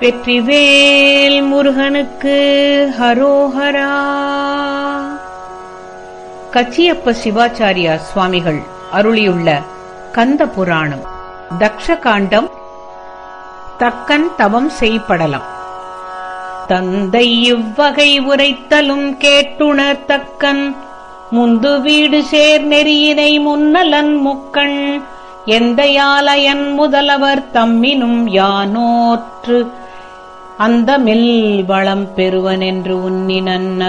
வெற்றிவேல் முருகனுக்கு ஹரோஹரா. கச்சியப்ப சிவாச்சாரியா சுவாமிகள் அருளியுள்ள கந்த புராணம் தக்ஷகாண்டம் தக்கன் தவம் செய்படலம். தந்தை இவ்வகை உரைத்தலும் கேட்டுணர் தக்கன் முந்து வீடு சேர் நெறியினை முன்னலன் முக்கண் எந்த யாலயன் முதலவர் தம்மினும் யானோற்று அந்த மில் வளம் பெறுவனென்று உன்னினன்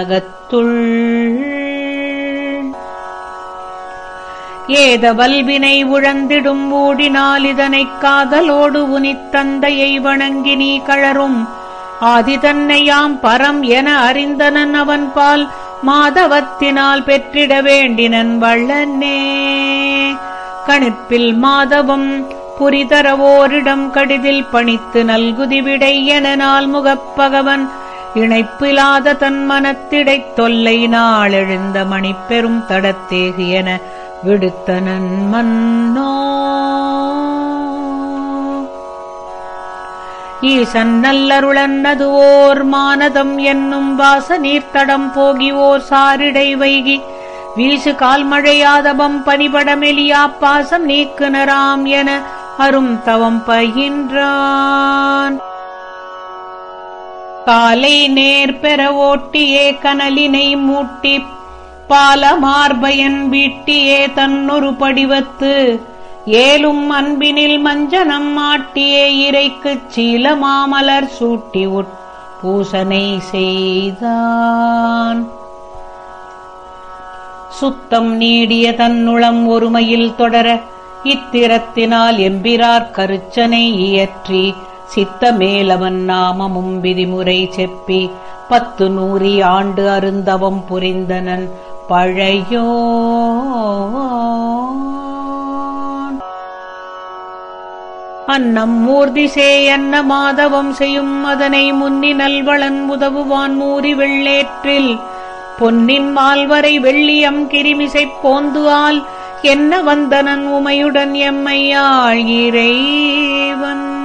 ஏத வல்வினை உழந்திடும் ஊடினால் இதனைக் காதலோடு உனித் தந்தையை வணங்கி நீ கழரும் ஆதி தன்னையாம் பரம் என அறிந்தனன் அவன் பால் மாதவத்தினால் பெற்றிட வேண்டினன் வள்ளனே. கணிப்பில் மாதவம் புரிதரவோரிடம் கடிதில் பணித்து நல்குதி விடை என நாள் முகப்பகவன் இணைப்பிலாத தன் மனத்திடைத் தொல்லை நாளெழுந்த மணிப்பெரும் தடத்தேகு என விடுத்தனன் மன்னோ ஈசன் நல்லருளன்னது ஓர் மானதம் என்னும் வாச நீர்த்தடம் போகி ஓர் சாரிடை வைகி வீசு கால்மழையாதபம் பனிபடமெலியா பாசம் நீக்குனராம் என அரும் தவம் பயின்றான். காலை நேர் பெற ஓட்டியே கனலினை மூட்டி பாலமார்பயன் வீட்டியே தன்னொரு படிவத்து ஏலும் அன்பினில் மஞ்சனம் மாட்டியே இறைக்குச் சீல மாமலர் சூட்டி பூசனை செய்தான். சுத்தம் நீடிய தன்னுளம் ஒருமையில் தொடர இத்திரத்தினால் எம்பிரார் கருச்சனை இயற்றி சித்தமேலவன் நாமமும் விதிமுறை செப்பி பத்து நூறி ஆண்டு அருந்தவம் புரிந்தனன் பழையோ அன்னம் மூர்திசே அன்ன மாதவம் செய்யும் அதனை முன்னி நல்வளன் உதவுவான் மூறி வெள்ளேற்றில் பொன்னின் மால்வரை வெள்ளியம் கிரிமிசைப் போந்துவால் என்ன வந்தனன் உமையுடன் எம்மையாள் இறைவன்?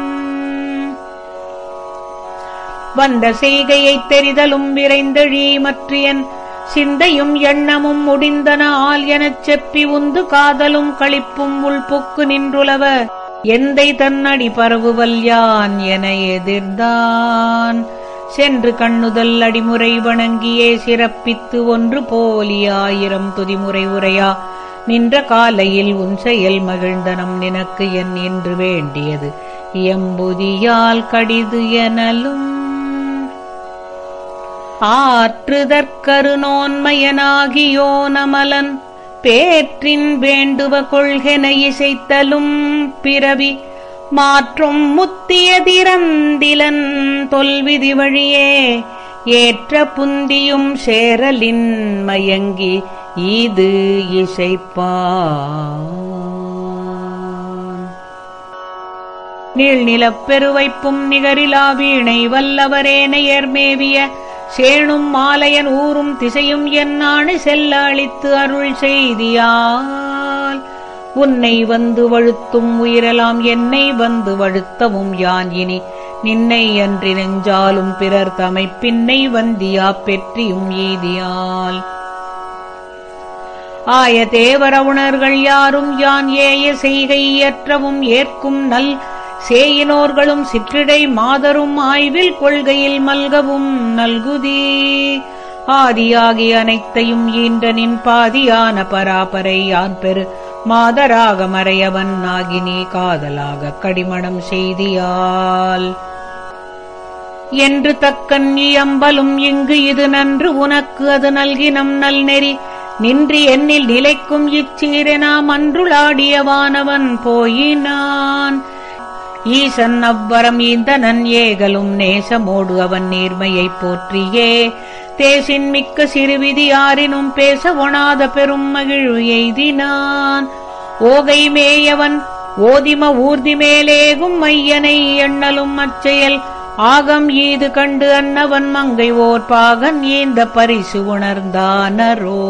வந்த செய்கையைத் தெரிதலும் விரைந்தழி மற்றியன் சிந்தையும் எண்ணமும் முடிந்தன ஆல் எனச் செப்பி உந்து காதலும் களிப்பும் உள்புக்கு நின்றுளவ எந்தை தன்னடி பரவுவல் யான் என எதிர்ந்தான். சென்று கண்ணுதல் அடிமுறை வணங்கியே சிறப்பித்து ஒன்று போலியாயிரம் துதிமுறை உரையா நின்ற காலையில் உன் செயல் மகிழ்ந்தனம் நினக்கு என் என்று வேண்டியது. எம்புதியால் கடிது எனலும் ஆற்றுதற்கரு நமலன் பேற்றின் வேண்டுவ கொள்கென இசைத்தலும் பிறவி மாற்றும் முத்தியதிரந்திலன் தொல்விதி வழியே ஏற்ற புந்தியும் சேரலின் மயங்கி இது இசைப்பான். நீழ்நிலப்பெருவைப்பும் நிகரிலா வீணை வல்லவரேனையர் மேவிய சேணும் மாலையன் ஊரும் திசையும் என்னாணு செல்ல அளித்து அருள் செய்தியால். உன்னை வந்து வழுத்தும் உயிரலாம் என்னை வந்து வழுத்தவும் யான் இனி நின்னை அன்றி நெஞ்சாலும் பிறர் தமை பின்னை வந்தியா பெற்றியும் ஈதியால் ஆய தேவர உணர்கள் யாரும் யான் ஏய செய்கை இயற்றவும் ஏற்கும் நல் சேயினோர்களும் சிற்றிடை மாதரும் ஆய்வில் கொள்கையில் மல்கவும் நல்குதி. ஆதியாகி அனைத்தையும் ஈன்ற நின் பாதியான பராபரை யான் பெரு மாதராக மறையவன் நாகினி காதலாக கடிமணம் செய்தியால். என்று தக்கன் இயம்பலும் இங்கு இது நன்று உனக்கு அது நல்கினம் நல் நெறி நின்று என்னில் நிலைக்கும் இச்சீரெனாம் அன்றுளாடியவானவன் போயினான். ஈசன் அவ்வரம் ஈந்தனன் ஏகலும் நேசமோடு அவன் நீர்மையைப் போற்றியே. தேசின் மிக்க சிறுவிதி யாரினும் பேச ஒணாத பெரும் மகிழ்வு எய்தினான். ஓகை மேயவன் ஓதிம ஊர்தி மேலேகும் மையனை எண்ணலும் அச்செயல் ஆகம் ஈது கண்டு அன்னவன் மங்கை ஓர் பாகன் ஈந்த பரிசு உணர்ந்தானரோ.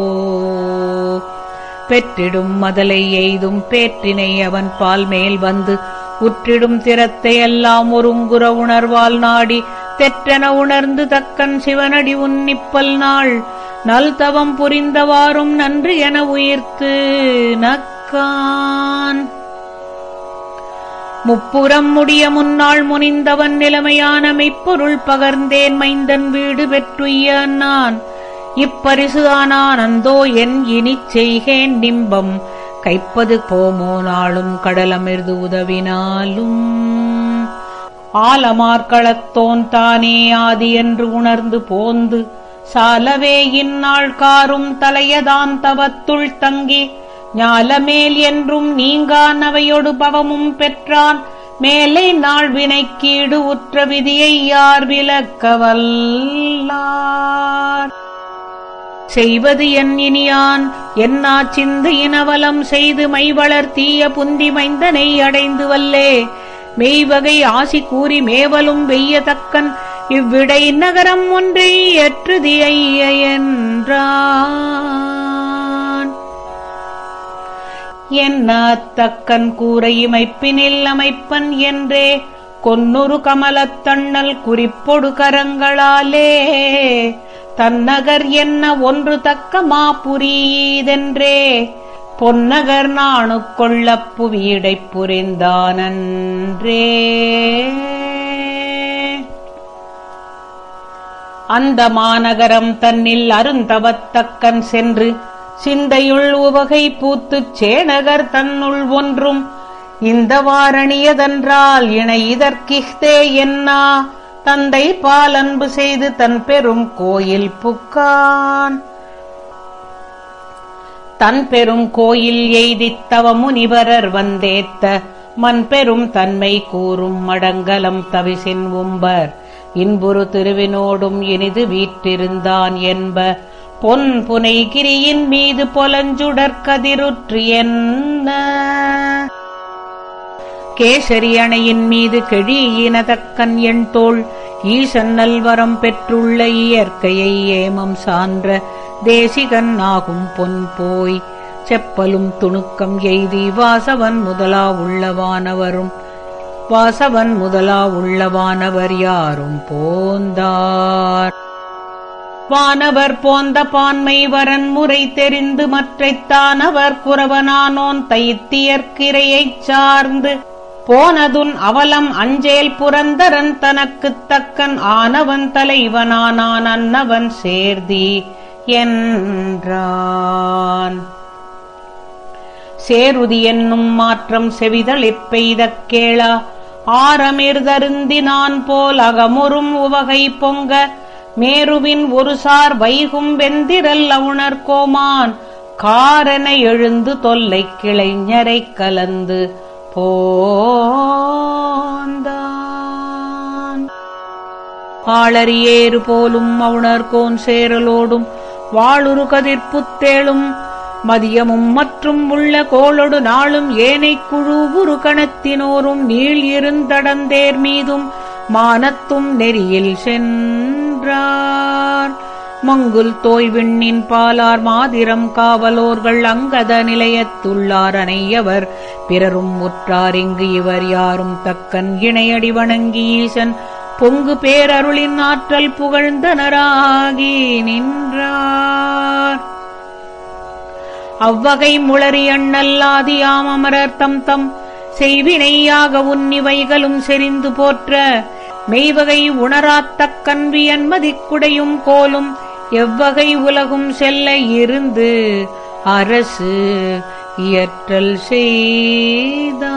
பெற்றிடும் மதலை எய்தும் பேற்றினை அவன் பால் மேல் வந்து உற்றிடும் திறத்தை எல்லாம் ஒருங்குற உணர்வால் நாடி தெற்றென உணர்ந்து தக்கன் சிவனடி உன்னிப்பல் நாள். நல் தவம் புரிந்தவாறும் நன்று என உயிர்த்து நக்கான். முப்புறம் முடிய முன்னாள் முனிந்தவன் நிலைமையான மெய்ப்பொருள் பகர்ந்தேன் மைந்தன் வீடு பெற்றுய்ய நான் இப்பரிசு ஆனானந்தோ என் இனிச் செய்கேன் நிம்பம். கைப்பது போமோ நாளும் கடலமிர்து உதவினாலும். ஆலமார்களத்தோன் தானே ஆதி என்று உணர்ந்து போந்து. சாலவே இந்நாள் காரும் தலையதான் தவத்துள் தங்கி. ஞாலமேல் என்றும் நீங்கான் அவையொடு பவமும் பெற்றான். மேலை நாள் வினைக்கீடு உற்ற விதியை யார் விலக்கவல்லார் செய்வது என் இனியான். என்னா சிந்தையினவலம் செய்து மைவளர் தீய புந்தி மைந்தனை அடைந்து வல்லே மெய்வகை ஆசி கூறி மேவலும் வெய்யத்தக்கன் இவ்விடை நகரம் ஒன்றை ஏற்றுதி ஐய என்றான் என்ன தக்கன் அமைப்பன் என்றே கொன்னொரு கமலத்தண்ணல் குறிப்பொடு கரங்களாலே தன்னகர் என்ன ஒன்று தக்க மாபுரீதென்றே பொன்னகர் நாணு கொள்ளப் புவியிடைப் புரிந்தானன்றே. அந்த மாநகரம் தன்னில் அருந்தவத்தக்கன் சென்று சிந்தையுள் உவகை பூத்துச் சேனகர் தன்னுள் ஒன்றும். இந்த வாரணியதென்றால் இணை இதற்கிஹ்தே என்னா? தந்தை பால் அன்பு செய்து தன் பெரும் கோயில் புக்கான். தன் பெரும் கோயில் எய்தித்தவ முனிவரர் வந்தேத்த மண் பெரும் தன்மை கூறும் மடங்கலம் தவிசின் உம்பர். இன்புறு திருவினோடும் இனிது வீற்றிருந்தான் என்ப பொன் புனைகிரியின் மீது பொலஞ்சுடற் என்ன? கேசரி அணையின் மீது கெழியினதக்கன் எண் தோள் ஈசன் நல்வரம் பெற்றுள்ள இயற்கையை ஏமம் சான்ற தேசிகன் ஆகும் பொன் போய் செப்பலும் துணுக்கம் எய்தி வாசவன் முதலா உள்ளவானவரும் வாசவன் முதலா உள்ளவானவர் யாரும் போந்தார். வானவர் போந்த பான்மை வரன் முறை தெரிந்து மற்றைத்தானவர் குறவனானோன் தைத்தியற்கிரையைச் சார்ந்து. போனதுன் அவலம் அஞ்சேல் புரந்தரன் தனக்குத் தக்கன் ஆனவன் தலைவனானான் அன்னவன் சேர்தி என்றான். சேருதி என்னும் மாற்றம் செவிதளிப் பெய்த கேளா. ஆரமிர்தருந்தினான் போல் அகமுறும் உவகை பொங்க. மேருவின் ஒருசார் வைகும் வெந்திரல் அவுணர்கோமான் காரனை எழுந்து தொல்லை கிளைஞரைக் கலந்து போந்தான். ஆளறியேறு போலும் அவுணர்கோன் சேரலோடும் வாளுரு கதிர்ப்புத்தேளும் மதியமும் மற்றும் உள்ள கோளொடு நாளும் ஏனைக் குழு உரு கணத்தினோரும் நீள் இருந்தடந்தேர் மீதும் மானத்தும் நெறியில் சென் சென்றார் மங்குல் தோய் விண்ணின் பாலார் மாதிரம் காவலோர்கள் அங்கத நிலையத்துள்ளார் அனையவர் பிறரும் முற்றார் இங்கு இவர் யாரும் தக்கன் இணையடி வணங்கி ஈசன். பொங்கு பேரருளின் ஆற்றல் புகழ்ந்தனராகி நின்றார். அவ்வகை முளறி அண்ணல்லாதியாம் அமரர் தம் தம் செய்வினையாக உன்னிவைகளும் செறிந்து போற்ற. மெய்வகை உணராத்தக் கன்வி மதிக்குடையும் கோலும் எவ்வகை உலகும் செல்ல இருந்து அரசு இயற்றல் செய்தான்